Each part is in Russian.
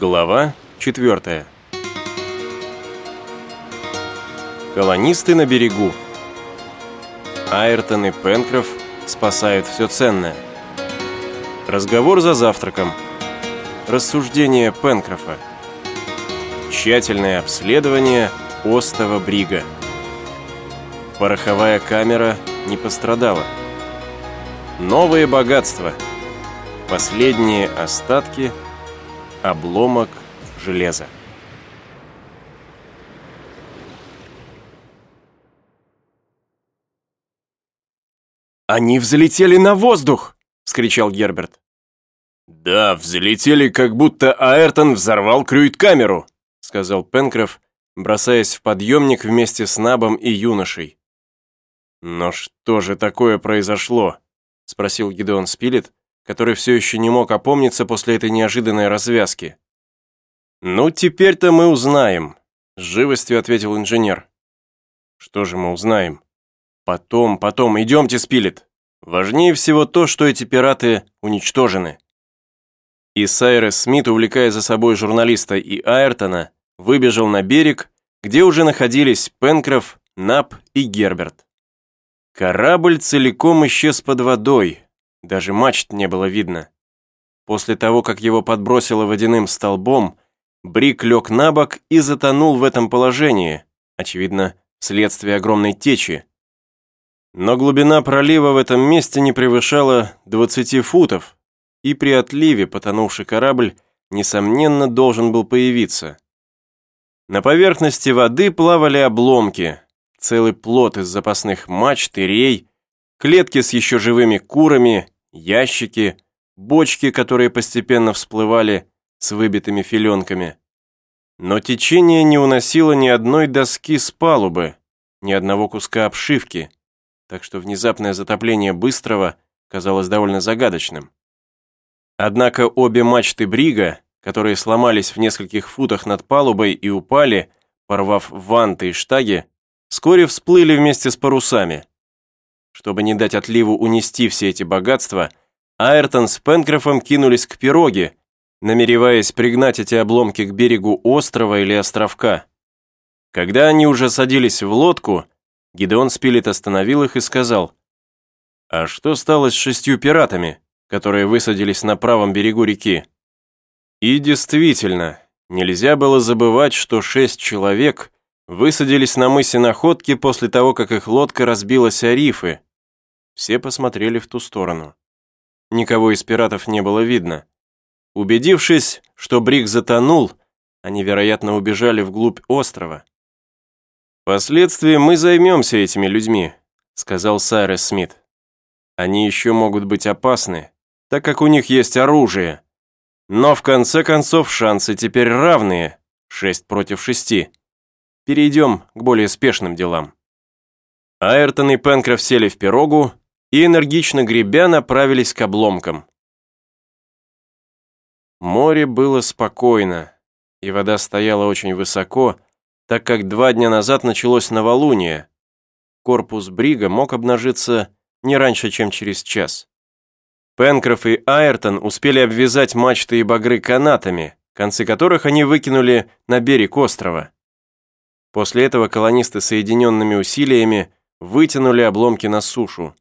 Глава 4. Колонисты на берегу. Айртон и Пенкроф спасают все ценное. Разговор за завтраком. Рассуждение Пенкрофа. Тщательное обследование остова Брига. Пороховая камера не пострадала. Новые богатства. Последние остатки – Обломок железа. «Они взлетели на воздух!» — вскричал Герберт. «Да, взлетели, как будто Аэртон взорвал крюит-камеру», — сказал Пенкроф, бросаясь в подъемник вместе с Набом и юношей. «Но что же такое произошло?» — спросил Гидеон Спилет, который все еще не мог опомниться после этой неожиданной развязки. «Ну, теперь-то мы узнаем», — с живостью ответил инженер. «Что же мы узнаем?» «Потом, потом, идемте, Спилет. Важнее всего то, что эти пираты уничтожены». И Сайрес Смит, увлекая за собой журналиста и Айртона, выбежал на берег, где уже находились Пенкроф, Нап и Герберт. Корабль целиком исчез под водой, даже мачт не было видно. После того, как его подбросило водяным столбом, Брик лег на бок и затонул в этом положении, очевидно, вследствие огромной течи. Но глубина пролива в этом месте не превышала 20 футов, и при отливе потонувший корабль, несомненно, должен был появиться. На поверхности воды плавали обломки, целый плот из запасных мачт и рей, клетки с еще живыми курами, ящики, бочки, которые постепенно всплывали с выбитыми филенками. Но течение не уносило ни одной доски с палубы, ни одного куска обшивки, так что внезапное затопление быстрого казалось довольно загадочным. Однако обе мачты брига, которые сломались в нескольких футах над палубой и упали, порвав ванты и штаги, вскоре всплыли вместе с парусами. Чтобы не дать отливу унести все эти богатства, Айртон с Пенкрофом кинулись к пироге, намереваясь пригнать эти обломки к берегу острова или островка. Когда они уже садились в лодку, Гидеон Спилет остановил их и сказал, «А что стало с шестью пиратами, которые высадились на правом берегу реки?» И действительно, нельзя было забывать, что шесть человек высадились на мысе Находки после того, как их лодка разбилась о рифы, все посмотрели в ту сторону. Никого из пиратов не было видно. Убедившись, что Брик затонул, они, вероятно, убежали вглубь острова. «Впоследствии мы займемся этими людьми», — сказал Сайрес Смит. «Они еще могут быть опасны, так как у них есть оружие. Но в конце концов шансы теперь равные, шесть против шести. Перейдем к более спешным делам». Айртон и Пенкроф сели в пирогу, и, энергично гребя, направились к обломкам. Море было спокойно, и вода стояла очень высоко, так как два дня назад началось новолуние. Корпус брига мог обнажиться не раньше, чем через час. Пенкроф и Айртон успели обвязать мачты и багры канатами, концы которых они выкинули на берег острова. После этого колонисты соединенными усилиями вытянули обломки на сушу.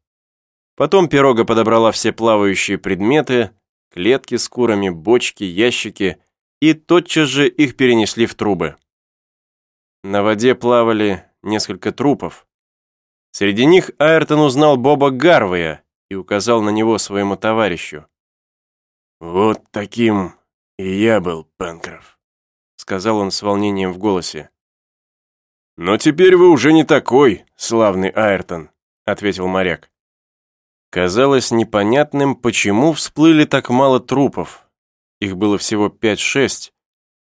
Потом пирога подобрала все плавающие предметы, клетки с курами, бочки, ящики, и тотчас же их перенесли в трубы. На воде плавали несколько трупов. Среди них Айртон узнал Боба Гарвея и указал на него своему товарищу. «Вот таким и я был, Пенкроф», — сказал он с волнением в голосе. «Но теперь вы уже не такой, славный Айртон», — ответил моряк. Казалось непонятным, почему всплыли так мало трупов. Их было всего 5-6,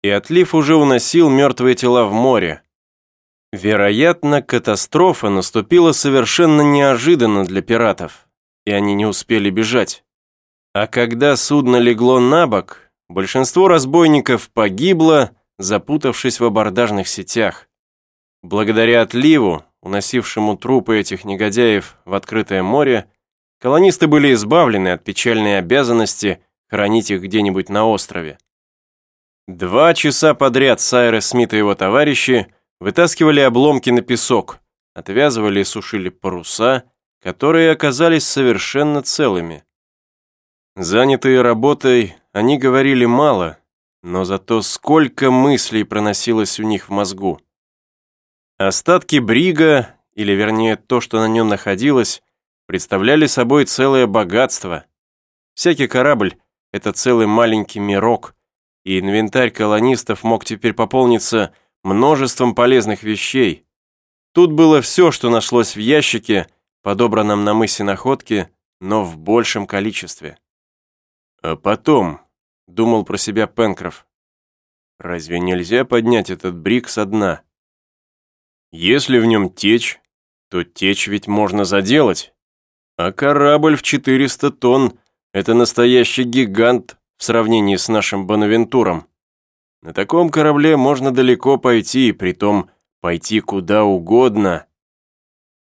и отлив уже уносил мертвые тела в море. Вероятно, катастрофа наступила совершенно неожиданно для пиратов, и они не успели бежать. А когда судно легло на бок, большинство разбойников погибло, запутавшись в абордажных сетях. Благодаря отливу, уносившему трупы этих негодяев в открытое море, Колонисты были избавлены от печальной обязанности хранить их где-нибудь на острове. Два часа подряд Сайрес Смит и его товарищи вытаскивали обломки на песок, отвязывали и сушили паруса, которые оказались совершенно целыми. Занятые работой, они говорили мало, но зато сколько мыслей проносилось у них в мозгу. Остатки брига, или вернее то, что на нем находилось, представляли собой целое богатство. Всякий корабль — это целый маленький мирок, и инвентарь колонистов мог теперь пополниться множеством полезных вещей. Тут было все, что нашлось в ящике, подобранном на мысе находки, но в большем количестве. А потом, думал про себя Пенкроф, разве нельзя поднять этот брик со дна? Если в нем течь, то течь ведь можно заделать. А корабль в 400 тонн — это настоящий гигант в сравнении с нашим Бонавентуром. На таком корабле можно далеко пойти, притом пойти куда угодно.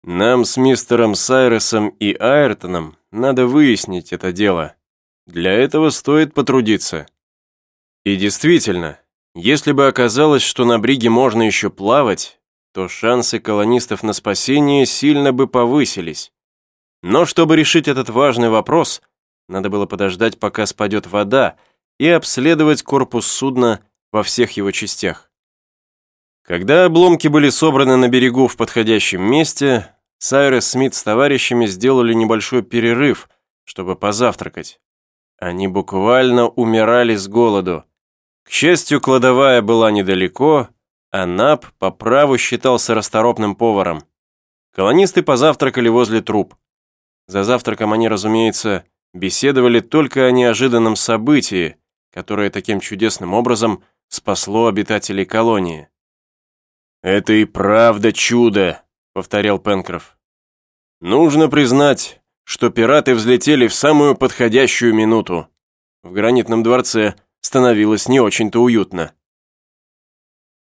Нам с мистером Сайресом и Айртоном надо выяснить это дело. Для этого стоит потрудиться. И действительно, если бы оказалось, что на бриге можно еще плавать, то шансы колонистов на спасение сильно бы повысились. Но чтобы решить этот важный вопрос – надо было подождать, пока спадет вода, и обследовать корпус судна во всех его частях. Когда обломки были собраны на берегу в подходящем месте, Сайрес Смит с товарищами сделали небольшой перерыв, чтобы позавтракать. Они буквально умирали с голоду. К счастью, кладовая была недалеко, а Нап по праву считался расторопным поваром. Колонисты позавтракали возле труб. За завтраком они, разумеется, беседовали только о неожиданном событии, которое таким чудесным образом спасло обитателей колонии. «Это и правда чудо», — повторял Пенкроф. «Нужно признать, что пираты взлетели в самую подходящую минуту. В гранитном дворце становилось не очень-то уютно».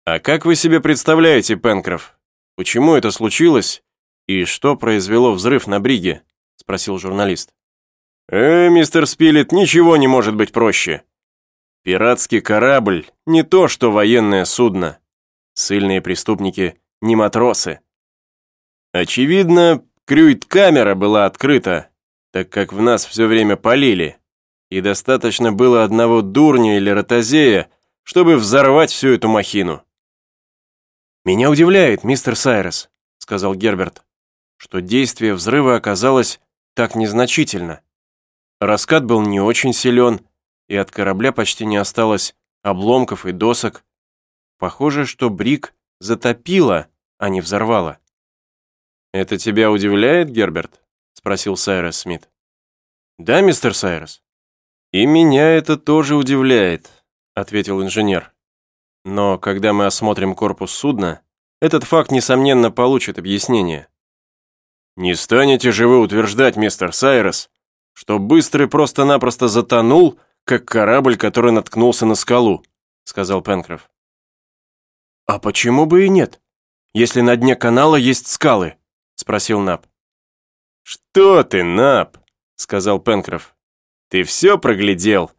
«А как вы себе представляете, Пенкроф, почему это случилось и что произвело взрыв на бриге?» — спросил журналист. «Э, мистер Спилет, ничего не может быть проще. Пиратский корабль – не то, что военное судно. Сильные преступники – не матросы. Очевидно, крюйт-камера была открыта, так как в нас все время полили, и достаточно было одного дурня или ротозея, чтобы взорвать всю эту махину. «Меня удивляет, мистер Сайрес», — сказал Герберт, «что действие взрыва оказалось так незначительно. Раскат был не очень силен, и от корабля почти не осталось обломков и досок. Похоже, что Брик затопило, а не взорвало. «Это тебя удивляет, Герберт?» — спросил Сайрес Смит. «Да, мистер Сайрес». «И меня это тоже удивляет», — ответил инженер. «Но когда мы осмотрим корпус судна, этот факт, несомненно, получит объяснение». «Не станете же вы утверждать, мистер Сайрес, что Быстрый просто-напросто затонул, как корабль, который наткнулся на скалу», — сказал Пенкроф. «А почему бы и нет, если на дне канала есть скалы?» — спросил Нап. «Что ты, Нап?» — сказал Пенкроф. «Ты все проглядел.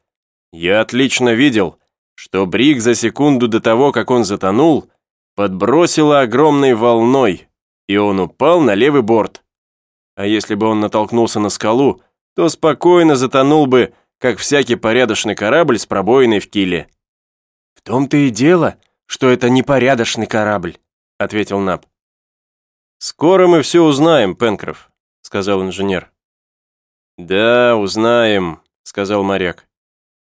Я отлично видел, что Брик за секунду до того, как он затонул, подбросило огромной волной, и он упал на левый борт. А если бы он натолкнулся на скалу, то спокойно затонул бы, как всякий порядочный корабль с пробоиной в киле. «В том-то и дело, что это непорядочный корабль», — ответил Наб. «Скоро мы все узнаем, Пенкроф», — сказал инженер. «Да, узнаем», — сказал моряк.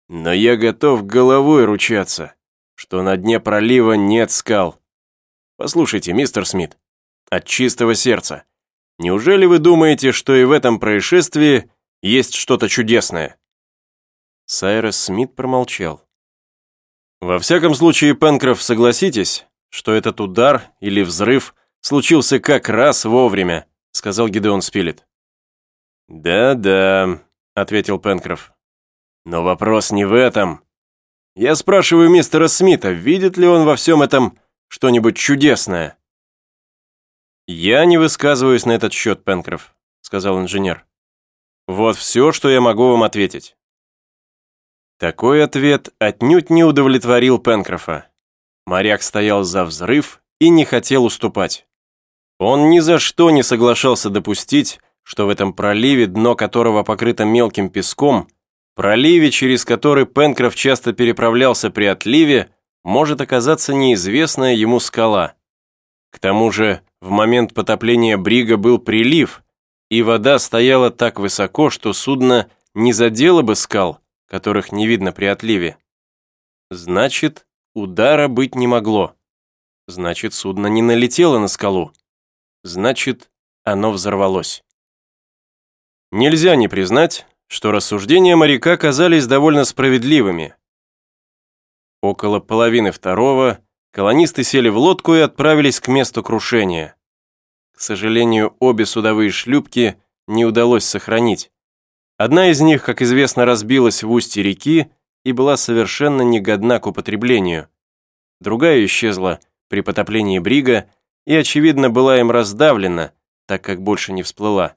«Но я готов головой ручаться, что на дне пролива нет скал. Послушайте, мистер Смит, от чистого сердца, неужели вы думаете, что и в этом происшествии есть что-то чудесное». Сайрес Смит промолчал. «Во всяком случае, Пенкроф, согласитесь, что этот удар или взрыв случился как раз вовремя», сказал Гидеон Спилет. «Да-да», — ответил Пенкроф. «Но вопрос не в этом. Я спрашиваю мистера Смита, видит ли он во всем этом что-нибудь чудесное?» «Я не высказываюсь на этот счет, Пенкроф», — сказал инженер. Вот все, что я могу вам ответить. Такой ответ отнюдь не удовлетворил Пенкрофа. Моряк стоял за взрыв и не хотел уступать. Он ни за что не соглашался допустить, что в этом проливе, дно которого покрыто мелким песком, проливе, через который Пенкроф часто переправлялся при отливе, может оказаться неизвестная ему скала. К тому же, в момент потопления брига был прилив, и вода стояла так высоко, что судно не задело бы скал, которых не видно при отливе. Значит, удара быть не могло. Значит, судно не налетело на скалу. Значит, оно взорвалось. Нельзя не признать, что рассуждения моряка казались довольно справедливыми. Около половины второго колонисты сели в лодку и отправились к месту крушения. К сожалению, обе судовые шлюпки не удалось сохранить. Одна из них, как известно, разбилась в устье реки и была совершенно негодна к употреблению. Другая исчезла при потоплении брига и, очевидно, была им раздавлена, так как больше не всплыла.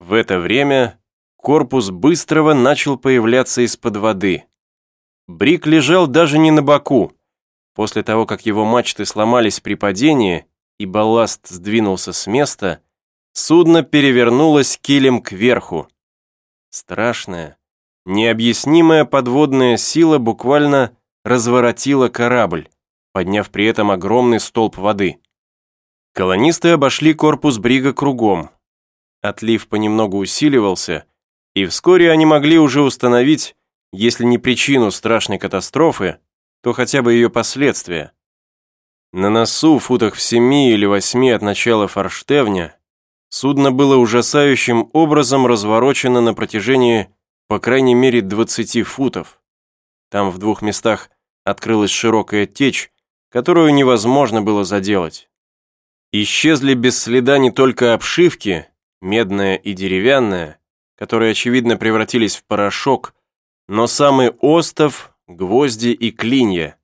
В это время корпус быстрого начал появляться из-под воды. Бриг лежал даже не на боку. После того, как его мачты сломались при падении и балласт сдвинулся с места, судно перевернулось килем кверху. Страшная, необъяснимая подводная сила буквально разворотила корабль, подняв при этом огромный столб воды. Колонисты обошли корпус брига кругом. Отлив понемногу усиливался, и вскоре они могли уже установить, если не причину страшной катастрофы, то хотя бы ее последствия. На носу, футах в семи или восьми от начала форштевня, Судно было ужасающим образом разворочено на протяжении, по крайней мере, 20 футов. Там в двух местах открылась широкая течь, которую невозможно было заделать. Исчезли без следа не только обшивки, медная и деревянная, которые, очевидно, превратились в порошок, но самый остов, гвозди и клинья.